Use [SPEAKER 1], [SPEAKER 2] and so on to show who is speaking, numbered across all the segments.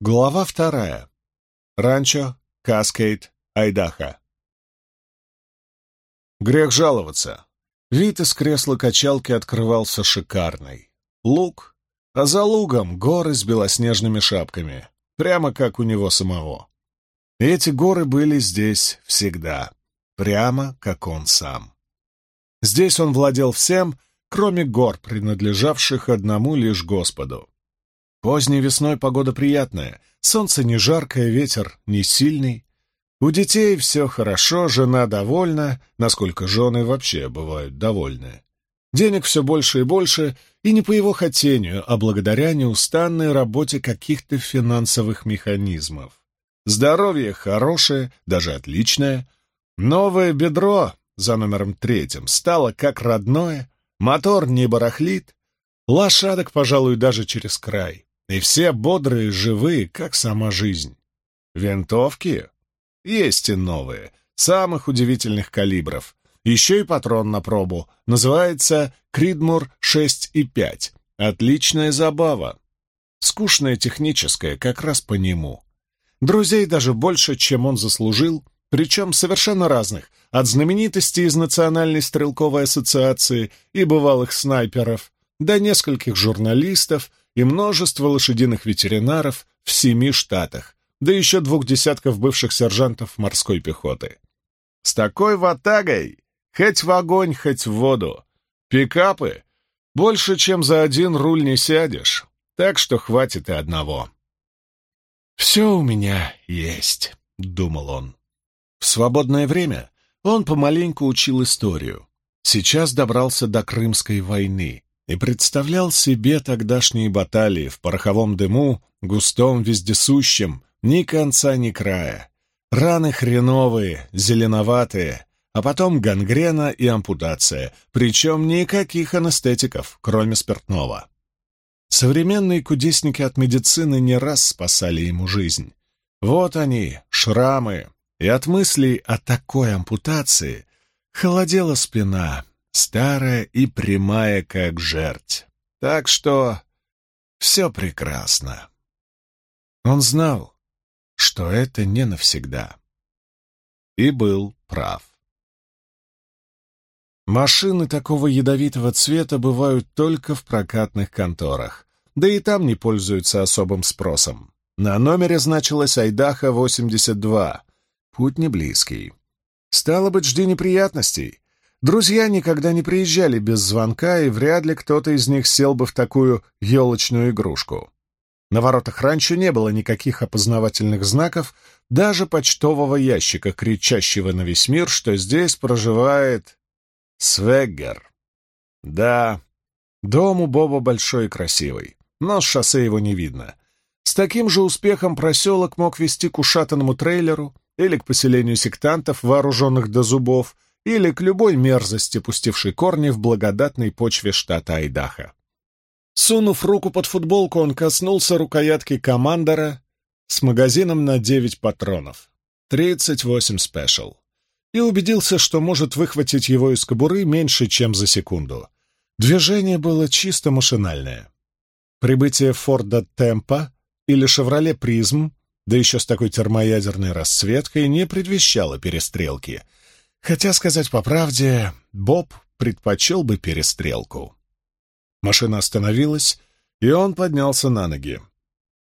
[SPEAKER 1] Глава вторая. Ранчо, Каскейд, Айдаха. Грех жаловаться. Вид из кресла качалки открывался шикарный. Луг, а за лугом горы с белоснежными шапками, прямо как у него самого. И эти горы были здесь всегда, прямо как он сам. Здесь он владел всем, кроме гор, принадлежавших одному лишь Господу. Поздней весной погода приятная, солнце не жаркое, ветер не сильный. У детей все хорошо, жена довольна, насколько жены вообще бывают довольны. Денег все больше и больше, и не по его хотению, а благодаря неустанной работе каких-то финансовых механизмов. Здоровье хорошее, даже отличное. Новое бедро за номером третьим стало как родное, мотор не барахлит, лошадок, пожалуй, даже через край. И все бодрые, живые, как сама жизнь. Винтовки? Есть и новые, самых удивительных калибров. Еще и патрон на пробу. Называется Кридмур 6,5. Отличная забава. Скучная техническая, как раз по нему. Друзей даже больше, чем он заслужил, причем совершенно разных, от знаменитостей из Национальной стрелковой ассоциации и бывалых снайперов, до нескольких журналистов, и множество лошадиных ветеринаров в семи штатах, да еще двух десятков бывших сержантов морской пехоты. С такой ватагой хоть в огонь, хоть в воду. Пикапы больше, чем за один руль не сядешь, так что хватит и одного. «Все у меня есть», — думал он. В свободное время он помаленьку учил историю. Сейчас добрался до Крымской войны, и представлял себе тогдашние баталии в пороховом дыму, густом, вездесущем, ни конца, ни края. Раны хреновые, зеленоватые, а потом гангрена и ампутация, причем никаких анестетиков, кроме спиртного. Современные кудесники от медицины не раз спасали ему жизнь. Вот они, шрамы, и от мыслей о такой ампутации холодела спина, старая и прямая, как жерть. Так что все прекрасно. Он знал, что это не навсегда. И был прав. Машины такого ядовитого цвета бывают только в прокатных конторах, да и там не пользуются особым спросом. На номере значилось «Айдаха-82». Путь не близкий. Стало быть, жди неприятностей. Друзья никогда не приезжали без звонка, и вряд ли кто-то из них сел бы в такую елочную игрушку. На воротах раньше не было никаких опознавательных знаков, даже почтового ящика, кричащего на весь мир, что здесь проживает Свеггер. Да, дом у Боба большой и красивый, но с шоссе его не видно. С таким же успехом проселок мог вести к ушатанному трейлеру или к поселению сектантов, вооруженных до зубов, или к любой мерзости, пустившей корни в благодатной почве штата Айдаха. Сунув руку под футболку, он коснулся рукоятки командора с магазином на 9 патронов. 38 спешл. И убедился, что может выхватить его из кобуры меньше, чем за секунду. Движение было чисто машинальное. Прибытие Форда Темпа или Шевроле Призм, да еще с такой термоядерной расцветкой, не предвещало перестрелки — Хотя, сказать по правде, Боб предпочел бы перестрелку. Машина остановилась, и он поднялся на ноги.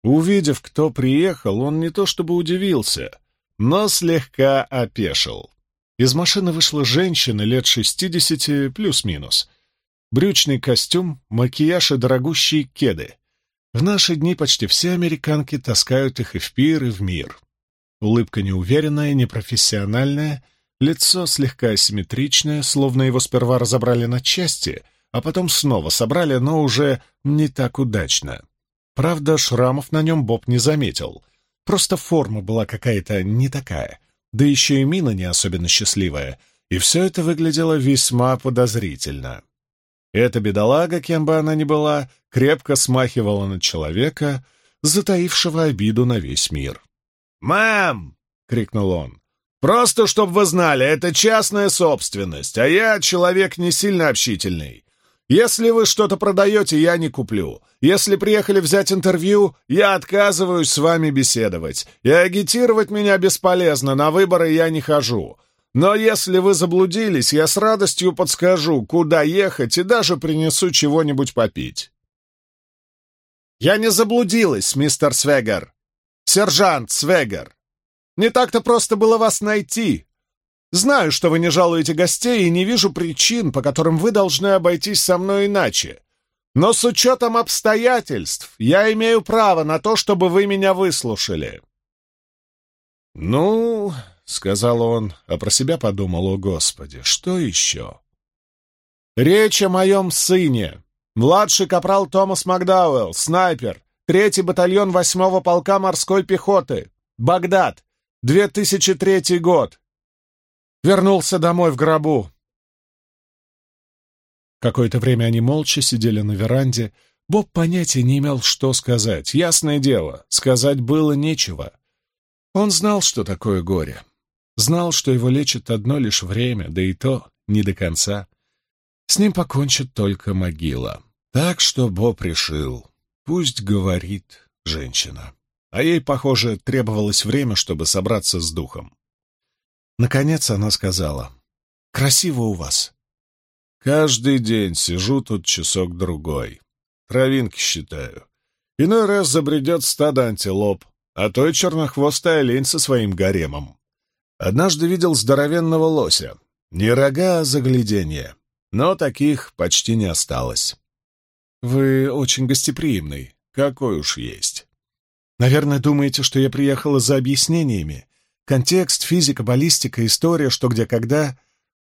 [SPEAKER 1] Увидев, кто приехал, он не то чтобы удивился, но слегка опешил. Из машины вышла женщина лет шестидесяти плюс-минус. Брючный костюм, макияж и дорогущие кеды. В наши дни почти все американки таскают их и в пир, и в мир. Улыбка неуверенная, непрофессиональная — Лицо слегка асимметричное, словно его сперва разобрали на части, а потом снова собрали, но уже не так удачно. Правда, шрамов на нем Боб не заметил. Просто форма была какая-то не такая, да еще и мина не особенно счастливая, и все это выглядело весьма подозрительно. Эта бедолага, кем бы она ни была, крепко смахивала на человека, затаившего обиду на весь мир. «Мам!» — крикнул он. Просто, чтобы вы знали, это частная собственность, а я человек не сильно общительный. Если вы что-то продаете, я не куплю. Если приехали взять интервью, я отказываюсь с вами беседовать. И агитировать меня бесполезно, на выборы я не хожу. Но если вы заблудились, я с радостью подскажу, куда ехать, и даже принесу чего-нибудь попить. Я не заблудилась, мистер Свегер. Сержант Свегер. Не так-то просто было вас найти. Знаю, что вы не жалуете гостей, и не вижу причин, по которым вы должны обойтись со мной иначе. Но с учетом обстоятельств я имею право на то, чтобы вы меня выслушали». «Ну, — сказал он, а про себя подумал, о Господи, что еще?» «Речь о моем сыне. Младший капрал Томас Макдауэлл, снайпер, третий батальон восьмого полка морской пехоты, Багдад, 2003 год, Вернулся домой в гробу. Какое-то время они молча сидели на веранде. Боб понятия не имел, что сказать. Ясное дело, сказать было нечего. Он знал, что такое горе. Знал, что его лечит одно лишь время, да и то не до конца. С ним покончит только могила. Так что Боб решил, пусть говорит женщина. А ей, похоже, требовалось время, чтобы собраться с духом. Наконец она сказала, «Красиво у вас». «Каждый день сижу тут часок-другой. Травинки считаю. Иной раз забредет стадо антилоп, а то и чернохвостый олень со своим гаремом. Однажды видел здоровенного лося. Не рога, а загляденье. Но таких почти не осталось. Вы очень гостеприимный. Какой уж есть. Наверное, думаете, что я приехала за объяснениями Контекст, физика, баллистика, история, что где когда.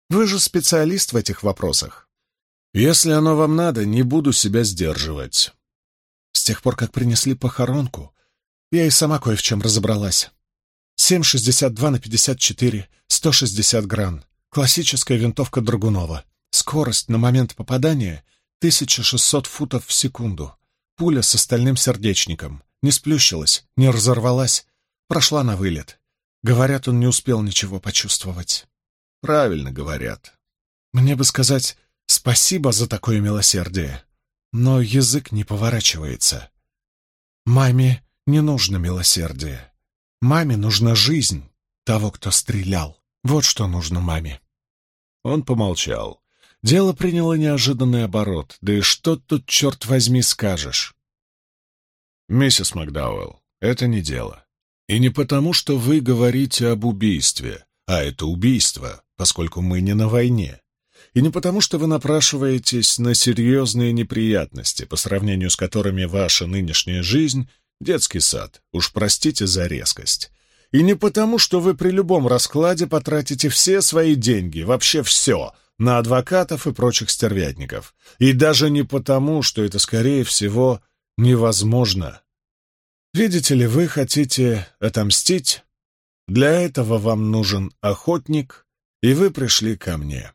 [SPEAKER 1] Вы же специалист в этих вопросах. Если оно вам надо, не буду себя сдерживать. С тех пор, как принесли похоронку, я и сама кое в чем разобралась. 7,62 на 54, 160 гран. Классическая винтовка Драгунова. Скорость на момент попадания — 1600 футов в секунду. Пуля с остальным сердечником. Не сплющилась, не разорвалась. Прошла на вылет. Говорят, он не успел ничего почувствовать. Правильно говорят. Мне бы сказать спасибо за такое милосердие, но язык не поворачивается. Маме не нужно милосердие. Маме нужна жизнь того, кто стрелял. Вот что нужно маме. Он помолчал. Дело приняло неожиданный оборот. Да и что тут, черт возьми, скажешь? «Миссис Макдауэлл, это не дело. И не потому, что вы говорите об убийстве, а это убийство, поскольку мы не на войне. И не потому, что вы напрашиваетесь на серьезные неприятности, по сравнению с которыми ваша нынешняя жизнь — детский сад, уж простите за резкость. И не потому, что вы при любом раскладе потратите все свои деньги, вообще все, на адвокатов и прочих стервятников. И даже не потому, что это, скорее всего, невозможно. Видите ли, вы хотите отомстить? Для этого вам нужен охотник, и вы пришли ко мне.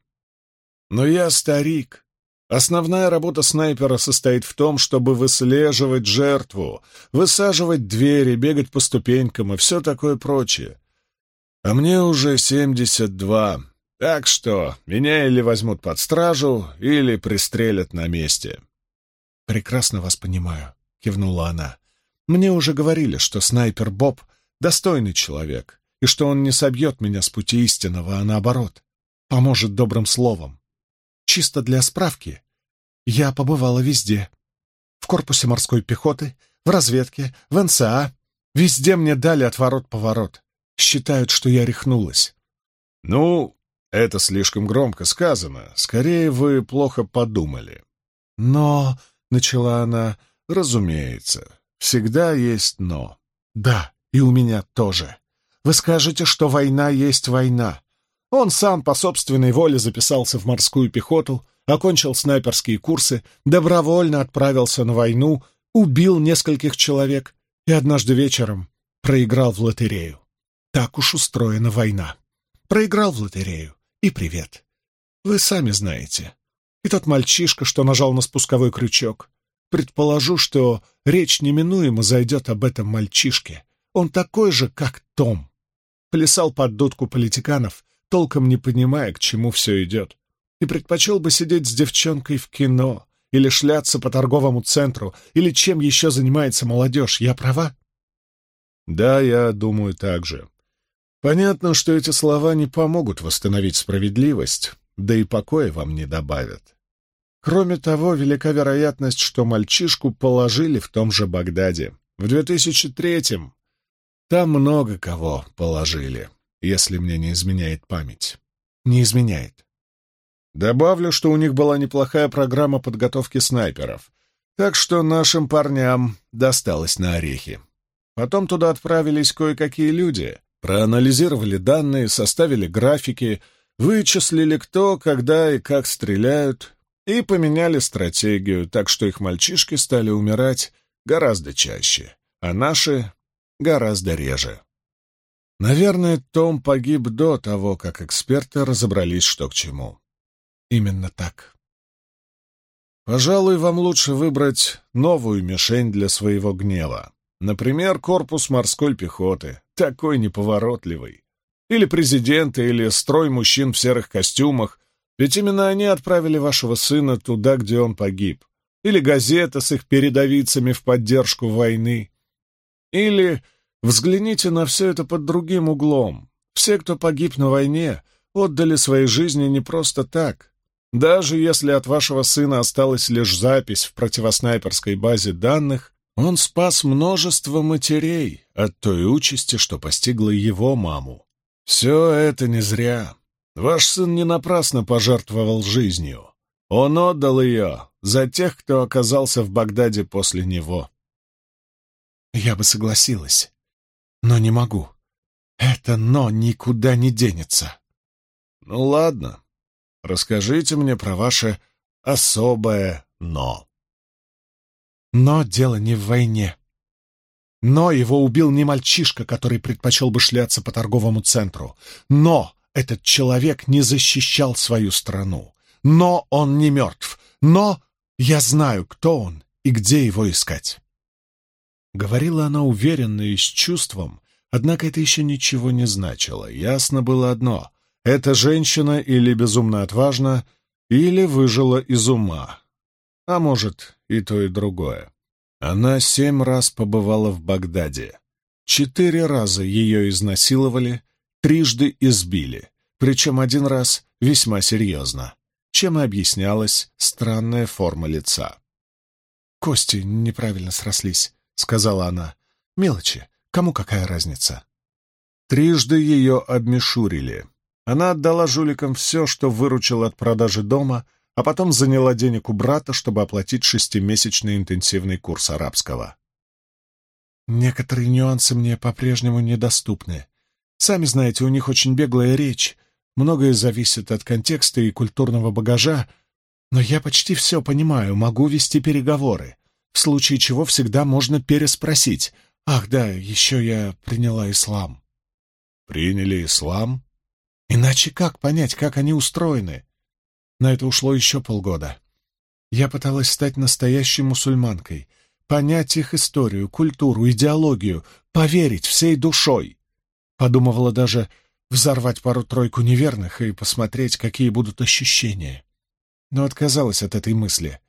[SPEAKER 1] Но я старик. Основная работа снайпера состоит в том, чтобы выслеживать жертву, высаживать двери, бегать по ступенькам и все такое прочее. А мне уже семьдесят два, так что меня или возьмут под стражу, или пристрелят на месте. «Прекрасно вас понимаю», — кивнула она. Мне уже говорили, что снайпер Боб — достойный человек, и что он не собьет меня с пути истинного, а наоборот, поможет добрым словом. Чисто для справки, я побывала везде. В корпусе морской пехоты, в разведке, в НСА. Везде мне дали отворот-поворот. Считают, что я рехнулась. Ну, это слишком громко сказано. Скорее, вы плохо подумали. Но, — начала она, — разумеется, Всегда есть «но». Да, и у меня тоже. Вы скажете, что война есть война. Он сам по собственной воле записался в морскую пехоту, окончил снайперские курсы, добровольно отправился на войну, убил нескольких человек и однажды вечером проиграл в лотерею. Так уж устроена война. Проиграл в лотерею, и привет. Вы сами знаете. И тот мальчишка, что нажал на спусковой крючок, Предположу, что речь неминуемо зайдет об этом мальчишке. Он такой же, как Том. Плясал под дудку политиканов, толком не понимая, к чему все идет. и предпочел бы сидеть с девчонкой в кино или шляться по торговому центру, или чем еще занимается молодежь. Я права? Да, я думаю так же. Понятно, что эти слова не помогут восстановить справедливость, да и покоя вам не добавят. Кроме того, велика вероятность, что мальчишку положили в том же Багдаде. В 2003-м там много кого положили, если мне не изменяет память. Не изменяет. Добавлю, что у них была неплохая программа подготовки снайперов, так что нашим парням досталось на орехи. Потом туда отправились кое-какие люди, проанализировали данные, составили графики, вычислили, кто, когда и как стреляют, и поменяли стратегию, так что их мальчишки стали умирать гораздо чаще, а наши — гораздо реже. Наверное, Том погиб до того, как эксперты разобрались, что к чему. Именно так. Пожалуй, вам лучше выбрать новую мишень для своего гнева. Например, корпус морской пехоты, такой неповоротливый. Или президента, или строй мужчин в серых костюмах, ведь именно они отправили вашего сына туда, где он погиб. Или газета с их передовицами в поддержку войны. Или взгляните на все это под другим углом. Все, кто погиб на войне, отдали свои жизни не просто так. Даже если от вашего сына осталась лишь запись в противоснайперской базе данных, он спас множество матерей от той участи, что постигла его маму. Все это не зря. Ваш сын не напрасно пожертвовал жизнью. Он отдал ее за тех, кто оказался в Багдаде после него. Я бы согласилась, но не могу. Это «но» никуда не денется. Ну ладно, Расскажите мне про ваше особое «но». Но дело не в войне. Но его убил не мальчишка, который предпочел бы шляться по торговому центру. Но этот человек не защищал свою страну. Но он не мертв. Но я знаю, кто он и где его искать. Говорила она уверенно и с чувством, однако это еще ничего не значило. Ясно было одно эта женщина или безумно отважна, или выжила из ума. А может, и то, и другое. Она семь раз побывала в Багдаде. Четыре раза ее изнасиловали, трижды избили, причем один раз весьма серьезно, чем и объяснялась странная форма лица. «Кости неправильно срослись», — сказала она. «Мелочи. Кому какая разница?» Трижды ее обмешурили. Она отдала жуликам все, что выручила от продажи дома, а потом заняла денег у брата, чтобы оплатить шестимесячный интенсивный курс арабского. Некоторые нюансы мне по-прежнему недоступны. Сами знаете, у них очень беглая речь, многое зависит от контекста и культурного багажа, но я почти все понимаю, могу вести переговоры, в случае чего всегда можно переспросить. Ах да, еще я приняла ислам. «Приняли ислам?» Иначе как понять, как они устроены? На это ушло еще полгода. Я пыталась стать настоящей мусульманкой, понять их историю, культуру, идеологию, поверить всей душой. Подумывала даже взорвать пару-тройку неверных и посмотреть, какие будут ощущения. Но отказалась от этой мысли.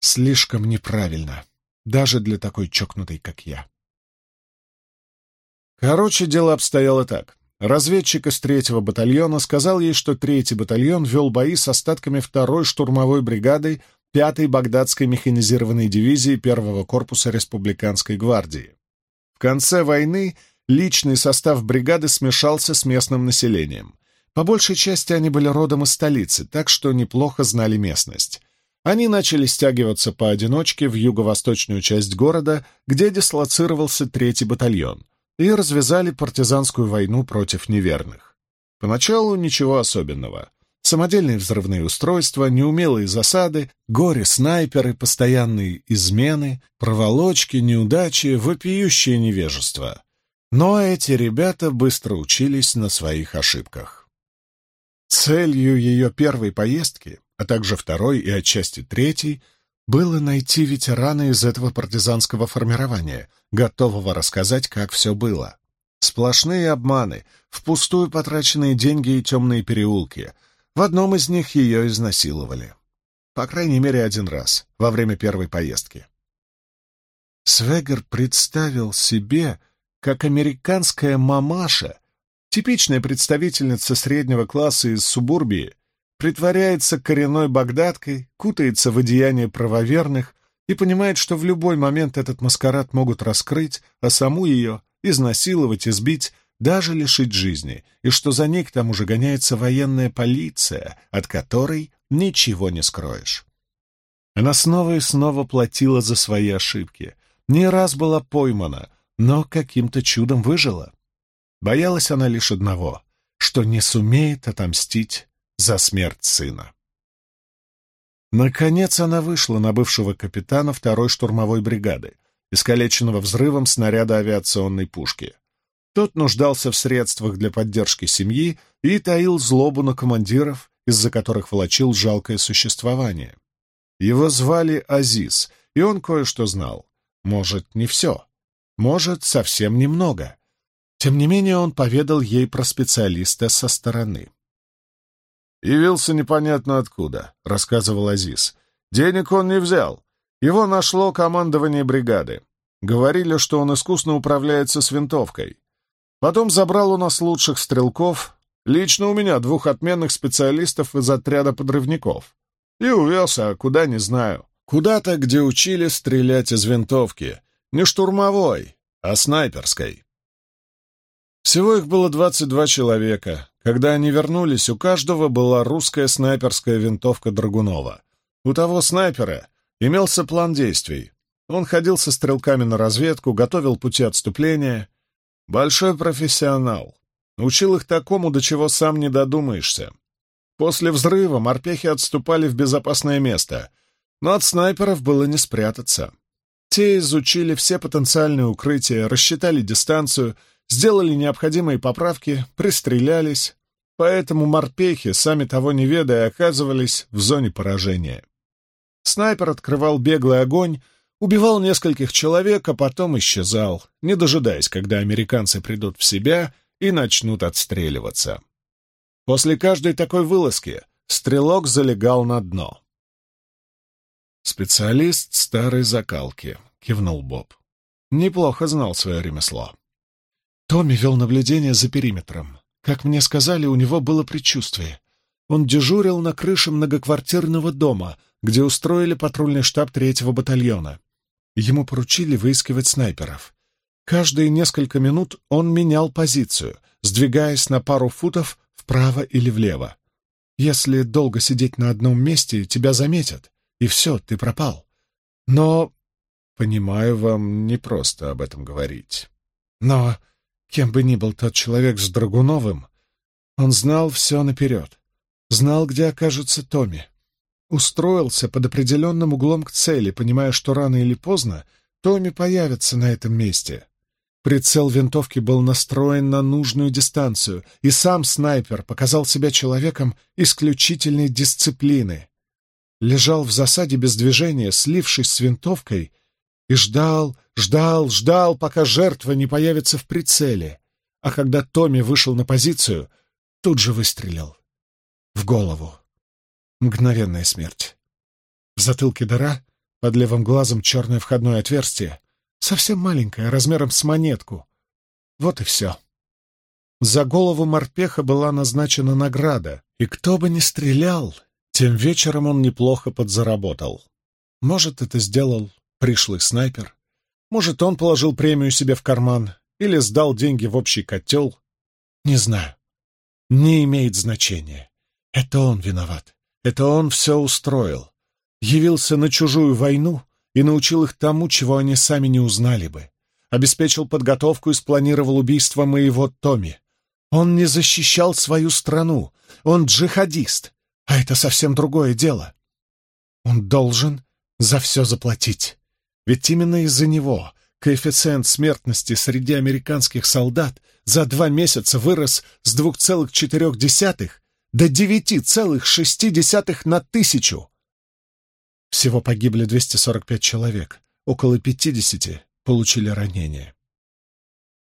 [SPEAKER 1] Слишком неправильно, даже для такой чокнутой, как я. Короче, дело обстояло так. Разведчик из третьего батальона сказал ей, что третий батальон вел бои с остатками второй штурмовой бригады пятой багдадской механизированной дивизии первого корпуса республиканской гвардии. В конце войны личный состав бригады смешался с местным населением. По большей части они были родом из столицы, так что неплохо знали местность. Они начали стягиваться поодиночке в юго-восточную часть города, где дислоцировался третий батальон — и развязали партизанскую войну против неверных. Поначалу ничего особенного. Самодельные взрывные устройства, неумелые засады, горе-снайперы, постоянные измены, проволочки, неудачи, вопиющее невежество. Но эти ребята быстро учились на своих ошибках. Целью ее первой поездки, а также второй и отчасти третьей, было найти ветерана из этого партизанского формирования, готового рассказать, как все было. Сплошные обманы, впустую потраченные деньги и темные переулки. В одном из них ее изнасиловали. По крайней мере, один раз, во время первой поездки. Свегер представил себе, как американская мамаша, типичная представительница среднего класса из субурбии, притворяется коренной багдаткой, кутается в одеяние правоверных и понимает, что в любой момент этот маскарад могут раскрыть, а саму ее изнасиловать, избить, даже лишить жизни, и что за ней к тому же гоняется военная полиция, от которой ничего не скроешь. Она снова и снова платила за свои ошибки, не раз была поймана, но каким-то чудом выжила. Боялась она лишь одного, что не сумеет отомстить за смерть сына. Наконец она вышла на бывшего капитана второй штурмовой бригады, искалеченного взрывом снаряда авиационной пушки. Тот нуждался в средствах для поддержки семьи и таил злобу на командиров, из-за которых волочил жалкое существование. Его звали Азиз, и он кое-что знал. Может, не все. Может, совсем немного. Тем не менее, он поведал ей про специалиста со стороны. «Явился непонятно откуда», — рассказывал Азиз. «Денег он не взял. Его нашло командование бригады. Говорили, что он искусно управляется с винтовкой. Потом забрал у нас лучших стрелков, лично у меня двух отменных специалистов из отряда подрывников. И увез, а куда не знаю. Куда-то, где учили стрелять из винтовки. Не штурмовой, а снайперской. Всего их было 22 человека, когда они вернулись, у каждого была русская снайперская винтовка Драгунова. У того снайпера имелся план действий. Он ходил со стрелками на разведку, готовил пути отступления. Большой профессионал. Учил их такому, до чего сам не додумаешься. После взрыва морпехи отступали в безопасное место, но от снайперов было не спрятаться. Те изучили все потенциальные укрытия, рассчитали дистанцию — сделали необходимые поправки, пристрелялись, поэтому морпехи, сами того не ведая, оказывались в зоне поражения. Снайпер открывал беглый огонь, убивал нескольких человек, а потом исчезал, не дожидаясь, когда американцы придут в себя и начнут отстреливаться. После каждой такой вылазки стрелок залегал на дно. «Специалист старой закалки», — кивнул Боб. «Неплохо знал свое ремесло». Томми вел наблюдение за периметром. Как мне сказали, у него было предчувствие. Он дежурил на крыше многоквартирного дома, где устроили патрульный штаб третьего батальона. Ему поручили выискивать снайперов. Каждые несколько минут он менял позицию, сдвигаясь на пару футов вправо или влево. Если долго сидеть на одном месте, тебя заметят, и все, ты пропал. Но, понимаю, вам не просто об этом говорить. Но Кем бы ни был тот человек с Драгуновым, он знал все наперед, знал, где окажется Томми. Устроился под определенным углом к цели, понимая, что рано или поздно Томми появится на этом месте. Прицел винтовки был настроен на нужную дистанцию, и сам снайпер показал себя человеком исключительной дисциплины. Лежал в засаде без движения, слившись с винтовкой, и ждал, Ждал, ждал, пока жертва не появится в прицеле. А когда Томми вышел на позицию, тут же выстрелил. В голову. Мгновенная смерть. В затылке дыра, под левым глазом черное входное отверстие, совсем маленькое, размером с монетку. Вот и все. За голову морпеха была назначена награда, и кто бы ни стрелял, тем вечером он неплохо подзаработал. Может, это сделал пришлый снайпер, может, он положил премию себе в карман или сдал деньги в общий котел. Не знаю. Не имеет значения. Это он виноват. Это он все устроил. Явился на чужую войну и научил их тому, чего они сами не узнали бы. Обеспечил подготовку и спланировал убийство моего Томи. Он не защищал свою страну. Он джихадист. А это совсем другое дело. Он должен за все заплатить. Ведь именно из-за него коэффициент смертности среди американских солдат за два месяца вырос с 2,4 до 9,6 на тысячу. Всего погибли 245 человек, около 50 получили ранения.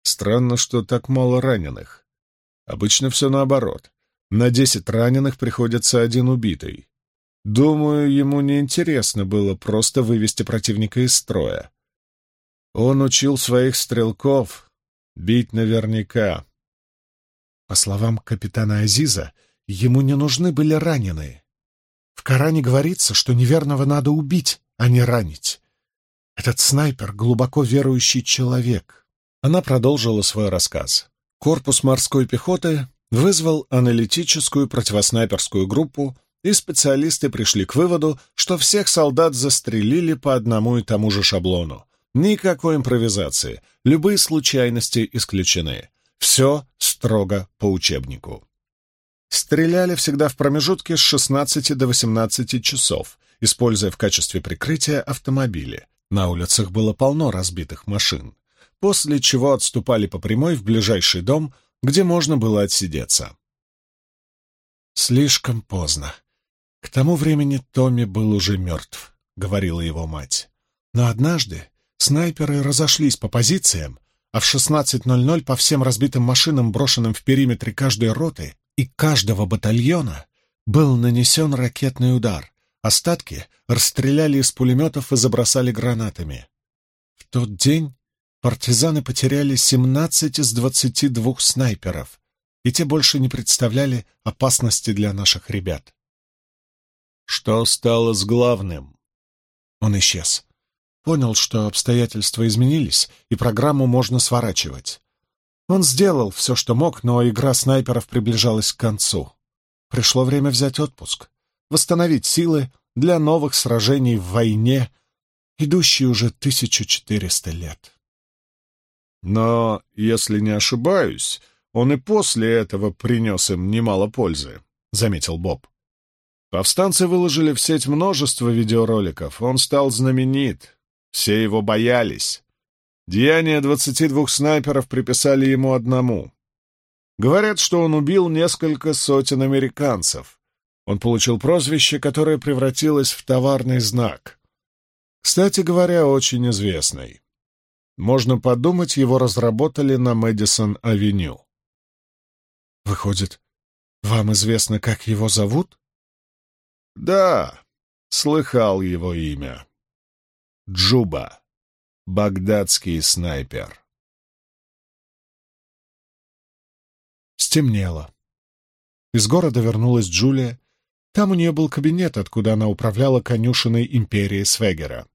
[SPEAKER 1] Странно, что так мало раненых. Обычно все наоборот. На десять раненых приходится один убитый. Думаю, ему неинтересно было просто вывести противника из строя. Он учил своих стрелков бить наверняка.
[SPEAKER 2] По словам капитана Азиза, ему не нужны были раненые. В Коране говорится, что неверного надо убить, а не ранить. Этот снайпер — глубоко верующий человек.
[SPEAKER 1] Она продолжила свой рассказ. Корпус морской пехоты вызвал аналитическую противоснайперскую группу, и специалисты пришли к выводу, что всех солдат застрелили по одному и тому же шаблону. Никакой импровизации, любые случайности исключены. Все строго по учебнику. Стреляли всегда в промежутке с 16 до 18 часов, используя в качестве прикрытия автомобили. На улицах было полно разбитых машин, после чего отступали по прямой в ближайший дом, где можно было отсидеться.
[SPEAKER 2] «Слишком поздно. К тому времени Томми был уже мертв», — говорила его мать. «Но однажды снайперы разошлись по позициям, а в 16.00 по всем разбитым машинам, брошенным в периметре каждой роты и каждого батальона, был нанесен ракетный удар. Остатки расстреляли из пулеметов и забросали гранатами. В тот день партизаны потеряли 17 из 22 снайперов, и те больше не представляли опасности для наших ребят.
[SPEAKER 1] Что стало с главным?
[SPEAKER 2] Он исчез. Понял, что обстоятельства изменились, и программу можно сворачивать. Он сделал все, что мог, но игра снайперов приближалась к концу. Пришло время взять отпуск, восстановить силы для новых сражений в войне, идущей уже 1400 лет.
[SPEAKER 1] Но, если не ошибаюсь, он и после этого принес им немало пользы, — заметил Боб. Повстанцы выложили в сеть множество видеороликов, он стал знаменит, все его боялись. Деяния двадцати двух снайперов приписали ему одному. Говорят, что он убил несколько сотен американцев. Он получил прозвище, которое превратилось в товарный знак. Кстати говоря, очень известный. Можно подумать, его разработали на Мэдисон-авеню.
[SPEAKER 2] Выходит, вам известно, как его зовут?
[SPEAKER 1] Да, слыхал его имя. Джуба. Багдадский снайпер.
[SPEAKER 2] Стемнело. Из города вернулась Джулия. Там у нее был кабинет, откуда она управляла конюшиной империи Свегера.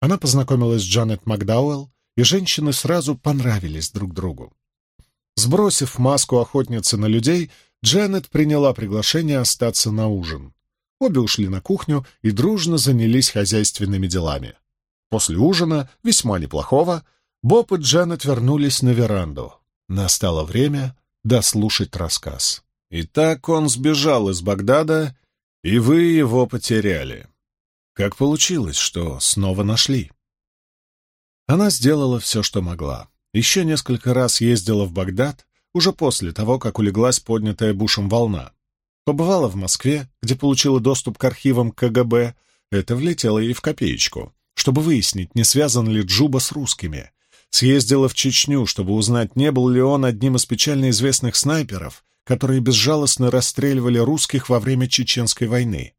[SPEAKER 2] Она познакомилась с Джанет Макдауэлл, и женщины сразу понравились друг другу. Сбросив маску охотницы на людей, Джанет приняла приглашение остаться на ужин. Обе ушли на кухню и дружно занялись хозяйственными делами. После ужина, весьма неплохого, Боб и Джанет вернулись на веранду. Настало время дослушать рассказ.
[SPEAKER 1] Итак, он сбежал из Багдада, и вы его потеряли. Как получилось, что снова нашли? Она сделала все, что могла. Еще несколько раз ездила в Багдад, уже после того, как улеглась поднятая Бушем волна. Побывала в Москве, где получила доступ к архивам КГБ. Это влетело ей в копеечку чтобы выяснить, не связан ли Джуба с русскими. Съездила в Чечню, чтобы узнать, не был ли он одним из печально известных снайперов, которые безжалостно расстреливали русских во время Чеченской войны.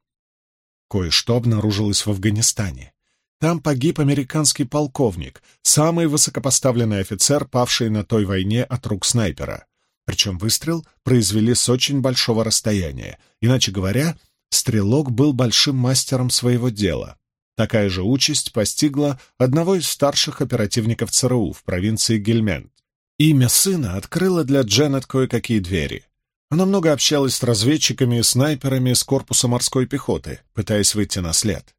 [SPEAKER 1] Кое-что обнаружилось в Афганистане. Там погиб американский полковник, самый высокопоставленный офицер, павший на той войне от рук снайпера. Причем выстрел произвели с очень большого расстояния. Иначе говоря, стрелок был большим мастером своего дела. Такая же участь постигла одного из старших оперативников ЦРУ в провинции Гельмент. Имя сына открыло для Дженнет кое-какие двери. Она много общалась с разведчиками и снайперами из корпуса морской пехоты, пытаясь выйти на след.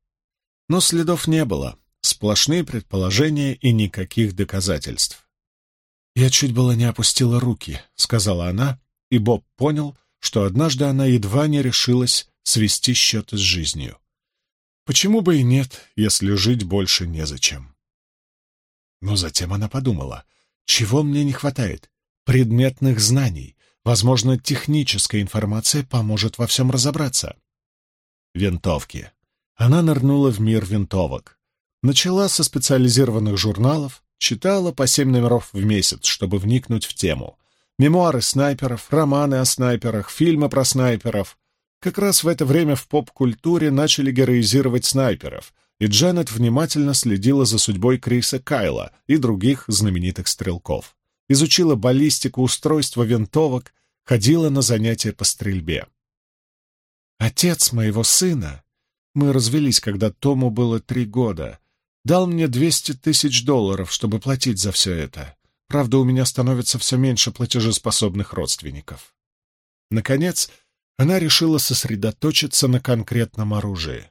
[SPEAKER 1] Но следов не было, сплошные предположения и никаких доказательств. «Я чуть было не опустила руки», — сказала она, и Боб понял, что однажды она едва не решилась свести счеты с жизнью. Почему бы и нет, если жить больше незачем? Но затем она подумала, чего мне не хватает? Предметных знаний. Возможно, техническая информация поможет во всем разобраться. Винтовки. Она нырнула в мир винтовок. Начала со специализированных журналов, читала по семь номеров в месяц, чтобы вникнуть в тему.
[SPEAKER 2] мемуары снайперов, романы о снайперах, фильмы про снайперов. Как раз в это время в поп-культуре начали героизировать снайперов, и Джанет внимательно следила за судьбой Криса Кайла и других знаменитых стрелков. Изучила баллистику устройства винтовок, ходила на занятия по стрельбе. Отец моего сына, мы развелись, когда Тому было три года, дал мне 200 тысяч долларов, чтобы платить за все это. Правда, у меня становится все меньше платежеспособных родственников. Наконец, она решила сосредоточиться на конкретном оружии.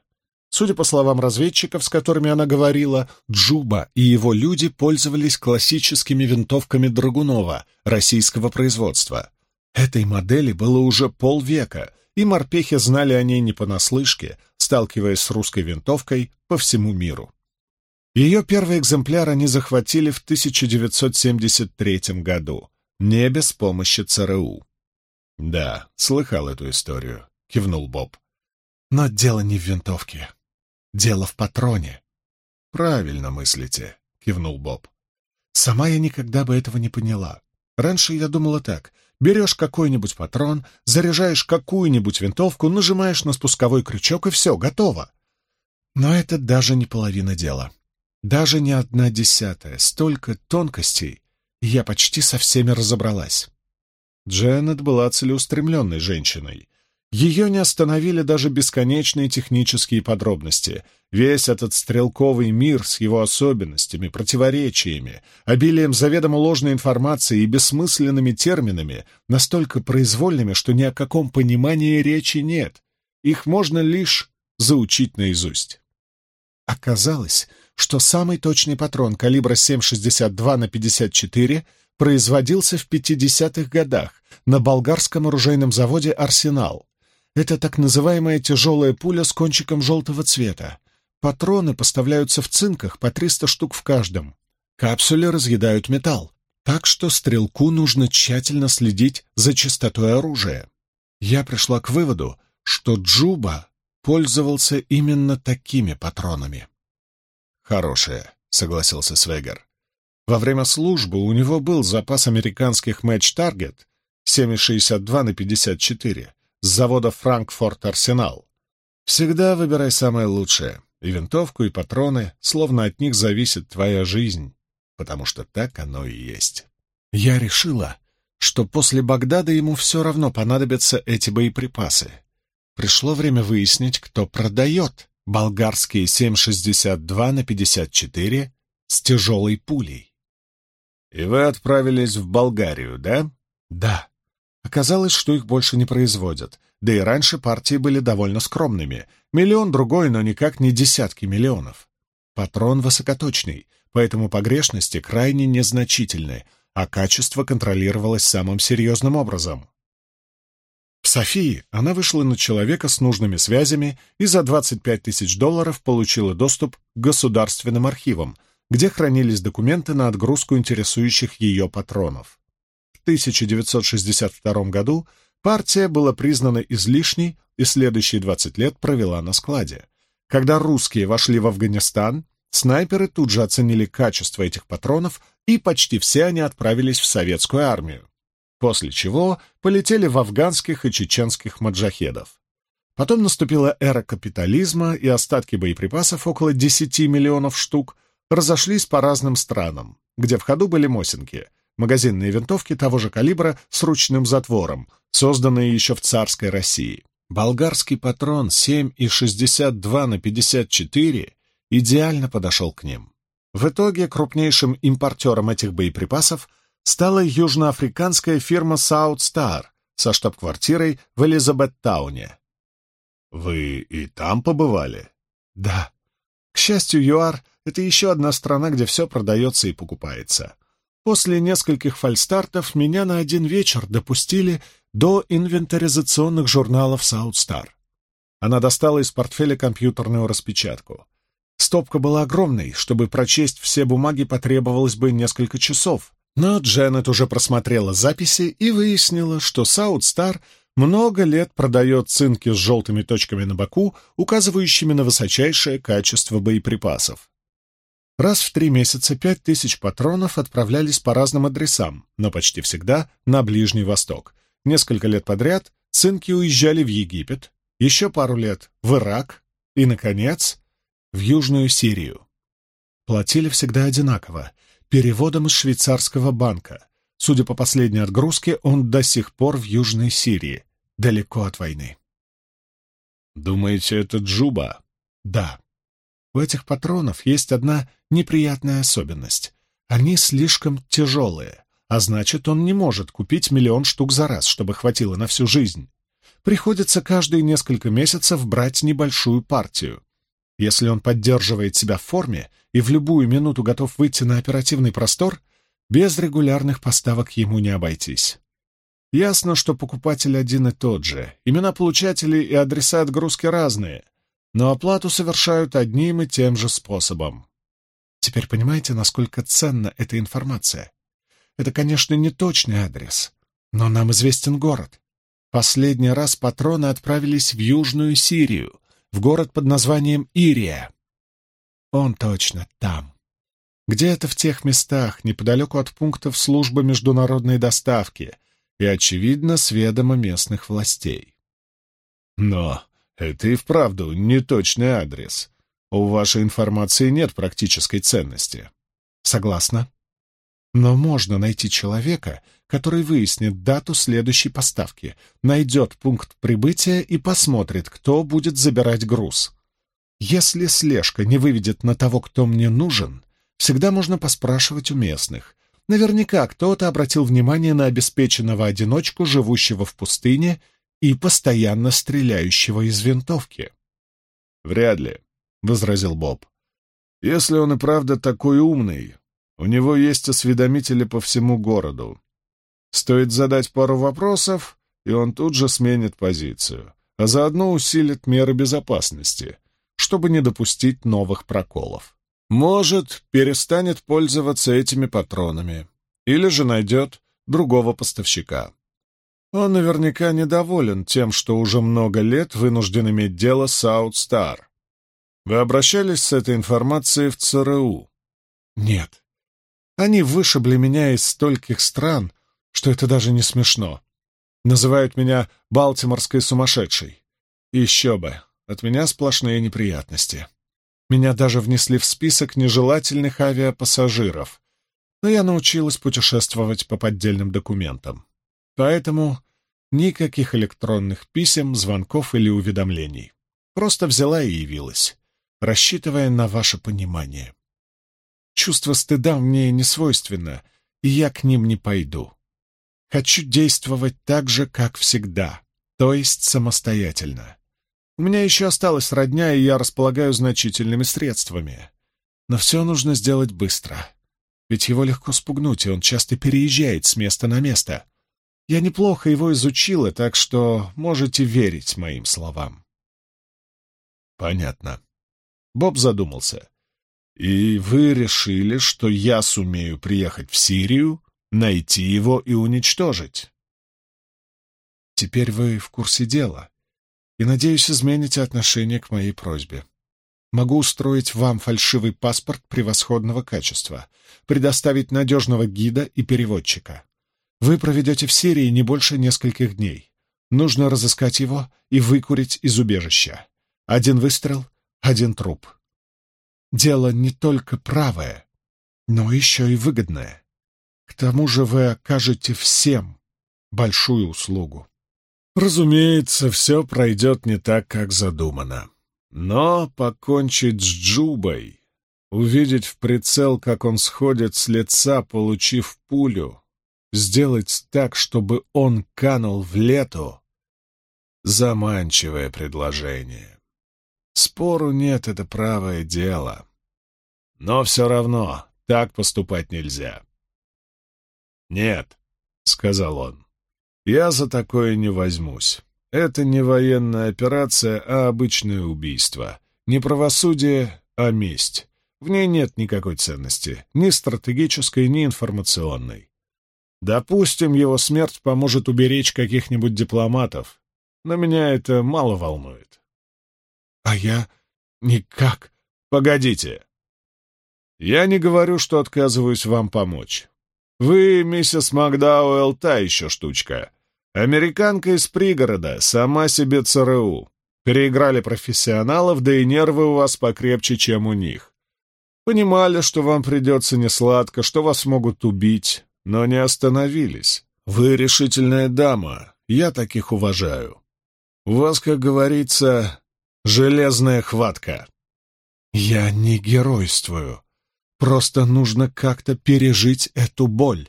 [SPEAKER 2] Судя по словам разведчиков, с которыми она говорила, Джуба и его люди пользовались классическими винтовками Драгунова российского производства. Этой модели было уже полвека, и морпехи знали о ней не понаслышке, сталкиваясь с русской винтовкой по всему миру. Ее первый экземпляр они захватили в 1973 году, не без помощи ЦРУ. «Да, слыхал эту историю», — кивнул Боб. «Но дело не в винтовке. Дело в патроне». «Правильно мыслите», — кивнул Боб. «Сама я никогда бы этого не поняла. Раньше я думала так. Берешь какой-нибудь патрон, заряжаешь какую-нибудь винтовку, нажимаешь на спусковой крючок, и все, готово. Но это даже не половина дела. Даже не одна десятая. Столько тонкостей, и я почти со всеми разобралась. Дженнет была целеустремленной женщиной. Ее не остановили даже бесконечные технические подробности. Весь этот стрелковый мир с его особенностями, противоречиями, обилием заведомо ложной информации и бессмысленными терминами, настолько произвольными, что ни о каком понимании речи нет. Их можно лишь заучить наизусть. Оказалось, что самый точный патрон калибра 7,62 на 54 производился в 50-х годах на болгарском оружейном заводе «Арсенал». Это так называемая тяжелая пуля с кончиком желтого цвета. Патроны поставляются в цинках по 300 штук в каждом. Капсули разъедают металл, так что стрелку нужно тщательно следить за чистотой оружия. Я пришла к выводу, что Джуба пользовался именно такими патронами. «Хорошее», — согласился Свегер. Во время службы у него был запас американских Target 7,62 на 54 с завода Франкфурт Арсенал. Всегда выбирай самое лучшее, и винтовку, и патроны, словно от них зависит твоя жизнь, потому что так оно и есть. Я решила, что после Багдада ему все равно понадобятся эти боеприпасы. Пришло время выяснить, кто продает болгарские 7,62 на 54 с тяжелой пулей. «И вы отправились в Болгарию, да?» «Да», Оказалось, что их больше не производят, да и раньше партии были довольно скромными. Миллион другой, но никак не десятки миллионов. Патрон высокоточный, поэтому погрешности крайне незначительны, а качество контролировалось самым серьезным образом. В Софии она вышла на человека с нужными связями и за 25 тысяч долларов получила доступ к государственным архивам, где хранились документы на отгрузку интересующих ее патронов. 1962 году партия была признана излишней и следующие 20 лет провела на складе. Когда русские вошли в Афганистан, снайперы тут же оценили качество этих патронов, и почти все они отправились в советскую армию, после чего полетели в афганских и чеченских маджахедов. Потом наступила эра капитализма, и остатки боеприпасов, около 10 миллионов штук, разошлись по разным странам, где в ходу были Мосинки — магазинные винтовки того же калибра с ручным затвором, созданные еще в царской России. Болгарский патрон 7,62 на 54 идеально подошел к ним. В итоге крупнейшим импортером этих боеприпасов стала южноафриканская фирма South Star со штаб-квартирой в Элизабеттауне. «Вы и там побывали?» «Да. К счастью, ЮАР — это еще одна страна, где все продается и покупается. После нескольких фальстартов меня на один вечер допустили до инвентаризационных журналов Саутстар. Она достала из портфеля компьютерную распечатку. Стопка была огромной, чтобы прочесть все бумаги потребовалось бы несколько часов, но Дженнет уже просмотрела записи и выяснила, что Саутстар много лет продает цинки с желтыми точками на боку, указывающими на высочайшее качество боеприпасов. Раз в три месяца пять тысяч патронов отправлялись по разным адресам, но почти всегда на Ближний Восток. Несколько лет подряд цинки уезжали в Египет, еще пару лет в Ирак и, наконец, в Южную Сирию. Платили всегда одинаково, переводом из швейцарского банка. Судя по последней отгрузке, он до сих пор в Южной Сирии, далеко от войны.
[SPEAKER 1] «Думаете, это Джуба?»
[SPEAKER 2] «Да. У этих патронов есть одна неприятная особенность. Они слишком тяжелые, а значит, он не может купить миллион штук за раз, чтобы хватило на всю жизнь. Приходится каждые несколько месяцев брать небольшую партию. Если он поддерживает себя в форме и в любую минуту готов выйти на оперативный простор, без регулярных поставок ему не обойтись. Ясно, что покупатель один и тот же, имена получателей и адреса отгрузки разные, но оплату совершают одним и тем же способом. Теперь понимаете, насколько ценна эта информация? Это, конечно, не точный адрес, но нам известен город. Последний раз патроны отправились в Южную Сирию, в город под названием Ирия. Он точно там. Где-то в тех местах, неподалеку от пунктов службы международной доставки и, очевидно, с ведома местных властей.
[SPEAKER 1] Но это и вправду неточный адрес. У вашей информации нет практической ценности.
[SPEAKER 2] Согласна. Но можно найти человека, который выяснит дату следующей поставки, найдет пункт прибытия и посмотрит, кто будет забирать груз. Если слежка не выведет на того, кто мне нужен, всегда можно поспрашивать у местных. Наверняка кто-то обратил внимание на обеспеченного одиночку, живущего в пустыне и постоянно стреляющего из винтовки.
[SPEAKER 1] «Вряд ли», — возразил Боб. «Если он и правда такой умный, у него есть осведомители по всему городу. Стоит задать пару вопросов, и он тут же сменит позицию, а заодно усилит меры безопасности, чтобы не допустить новых проколов. Может, перестанет пользоваться этими патронами, или же найдет другого поставщика. Он наверняка недоволен тем, что уже много лет вынужден иметь дело с Аутстар. Вы обращались с этой информацией в ЦРУ?
[SPEAKER 2] Нет. Они вышибли меня из стольких стран, что это даже не смешно. Называют меня Балтиморской сумасшедшей. Еще бы, от меня сплошные неприятности. Меня даже внесли в список нежелательных авиапассажиров, но я научилась путешествовать по поддельным документам. Поэтому никаких электронных писем, звонков или уведомлений. Просто взяла и явилась, рассчитывая на ваше понимание. Чувство стыда мне не свойственно, и я к ним не пойду. Хочу действовать так же, как всегда, то есть самостоятельно. У меня еще осталась родня, и я располагаю значительными средствами. Но все нужно сделать быстро. Ведь его легко спугнуть, и он часто переезжает с места на место. Я неплохо его изучила, так что можете верить моим словам.
[SPEAKER 1] Понятно. Боб задумался. И вы решили, что я сумею приехать в Сирию, найти его и уничтожить?
[SPEAKER 2] Теперь вы в курсе дела, и, надеюсь, измените отношение к моей просьбе. Могу устроить вам фальшивый паспорт превосходного качества, предоставить надежного гида и переводчика. Вы проведете в Сирии не больше нескольких дней. Нужно разыскать его и выкурить из убежища. Один выстрел — один труп. Дело не только правое, но еще и выгодное. К тому же вы окажете всем большую услугу.
[SPEAKER 1] Разумеется, все пройдет не так, как задумано. Но покончить с Джубой, увидеть в прицел, как он сходит с лица, получив пулю, сделать так, чтобы он канул в лету — заманчивое предложение. Спору нет, это правое дело. Но все равно так поступать нельзя. «Нет», — сказал он, — «я за такое не возьмусь. Это не военная операция, а обычное убийство. Не правосудие, а месть. В ней нет никакой ценности, ни стратегической, ни информационной. Допустим, его смерть поможет уберечь каких-нибудь дипломатов, но меня это мало волнует.
[SPEAKER 2] А я никак.
[SPEAKER 1] Погодите. Я не говорю, что отказываюсь вам помочь. Вы, миссис Макдауэлл, та еще штучка. Американка из пригорода, сама себе ЦРУ. Переиграли профессионалов, да и нервы у вас покрепче, чем у них. Понимали, что вам придется несладко, что вас могут убить, но не остановились. Вы решительная дама, я таких уважаю. У вас, как говорится, железная хватка.
[SPEAKER 2] Я не геройствую. Просто нужно как-то пережить эту боль.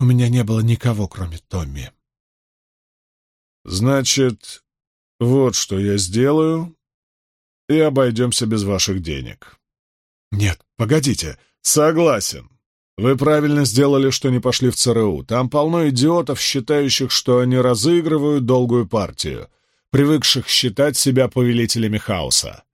[SPEAKER 2] У меня не было никого, кроме Томми.
[SPEAKER 1] Значит, вот что я сделаю, и обойдемся без ваших денег.
[SPEAKER 2] Нет, погодите.
[SPEAKER 1] Согласен. Вы правильно сделали, что не пошли в ЦРУ. Там полно идиотов, считающих, что они разыгрывают долгую партию, привыкших считать себя повелителями хаоса.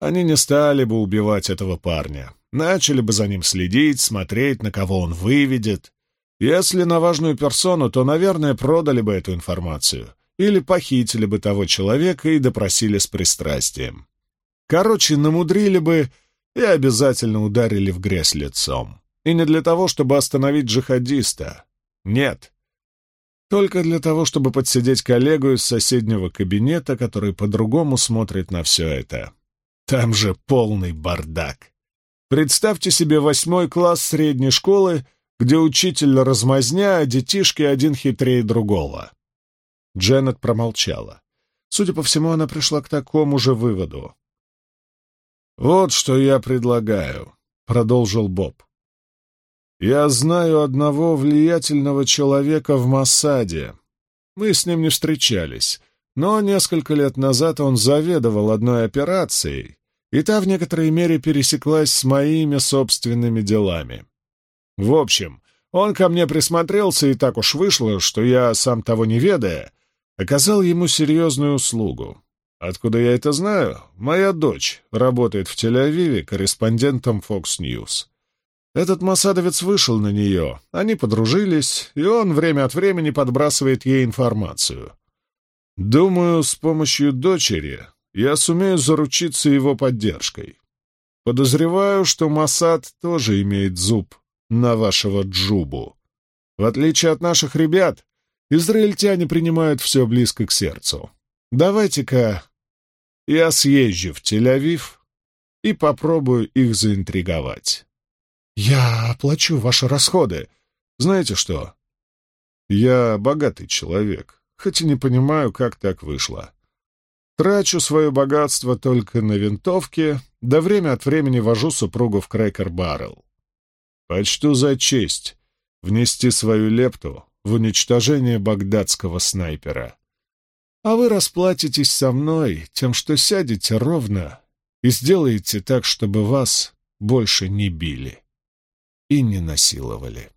[SPEAKER 1] Они не стали бы убивать этого парня. Начали бы за ним следить, смотреть, на кого он выведет. Если на важную персону, то, наверное, продали бы эту информацию. Или похитили бы того человека и допросили с пристрастием. Короче, намудрили бы и обязательно ударили в грязь лицом. И не для того, чтобы остановить джихадиста. Нет. Только для того, чтобы подсидеть коллегу из соседнего кабинета, который по-другому смотрит на все это. Там же полный бардак. Представьте себе восьмой класс средней школы, где учитель размазня, а детишки один хитрее другого. Дженнет промолчала. Судя по всему, она пришла к такому же выводу. «Вот что я предлагаю», — продолжил Боб. Я знаю одного влиятельного человека в Массаде. Мы с ним не встречались, но несколько лет назад он заведовал одной операцией, и та в некоторой мере пересеклась с моими собственными делами. В общем, он ко мне присмотрелся, и так уж вышло, что я, сам того не ведая, оказал ему серьезную услугу. Откуда я это знаю? Моя дочь работает в Тель-Авиве корреспондентом Fox News. Этот масадовец вышел на нее, они подружились, и он время от времени подбрасывает ей информацию. Думаю, с помощью дочери я сумею заручиться его поддержкой. Подозреваю, что Масад тоже имеет зуб на вашего Джубу. В отличие от наших ребят, израильтяне принимают все близко к сердцу. Давайте-ка я съезжу в Тель-Авив и попробую их заинтриговать.
[SPEAKER 2] «Я оплачу ваши расходы.
[SPEAKER 1] Знаете что? Я богатый человек, хоть и не понимаю, как так вышло. Трачу свое богатство только на винтовки, да время от времени вожу супругу в Крэкер Баррелл. Почту за честь внести свою лепту в уничтожение багдадского снайпера. А вы расплатитесь со мной тем, что сядете ровно и сделаете так, чтобы вас больше не били и не насиловали.